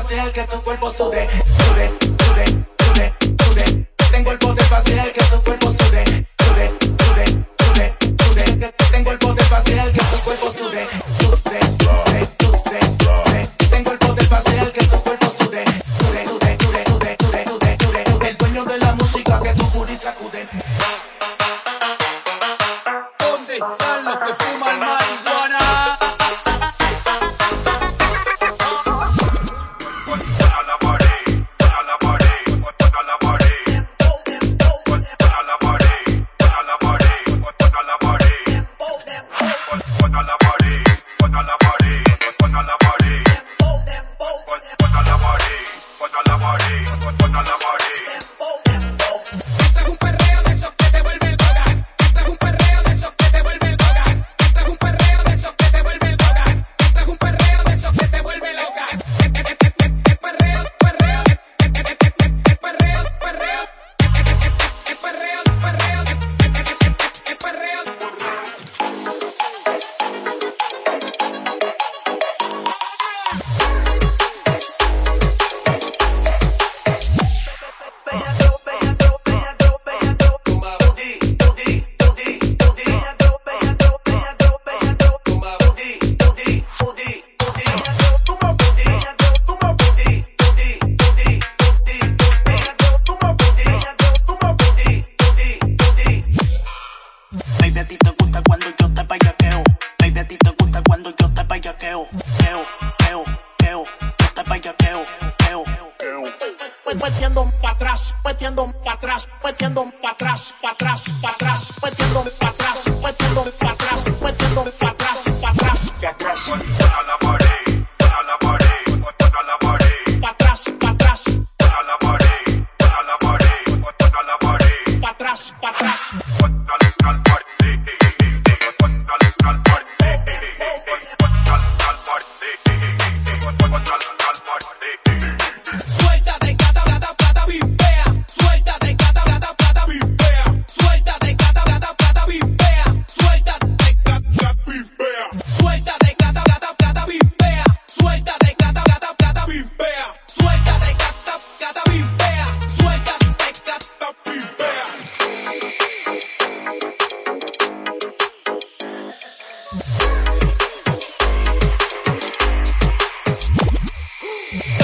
hacer que tu cuerpo sude, sude, sude, sude, sude. Tengo el poder para hacer que tu cuerpo sude, sude, sude, sude, sude. Tengo el poder para hacer que tu cuerpo sude, sude, sude, sude, sude. Tengo el poder para hacer que tu cuerpo sude, sude, sude, sude, sude, sude, sude, sude. El dueño de la música que tu booty sacude. ¿Dónde están los que fuman marihuana? Baby, a ti te gusta cuando yo te payaqueo. Baby, a ti te gusta cuando yo te. Queo, queo, queo, yo te payaqueo, metiendo para atrás, metiendo para atrás, metiendo para atrás, para atrás, para atrás, metiendo para atrás, metiendo para atrás, metiendo Yeah.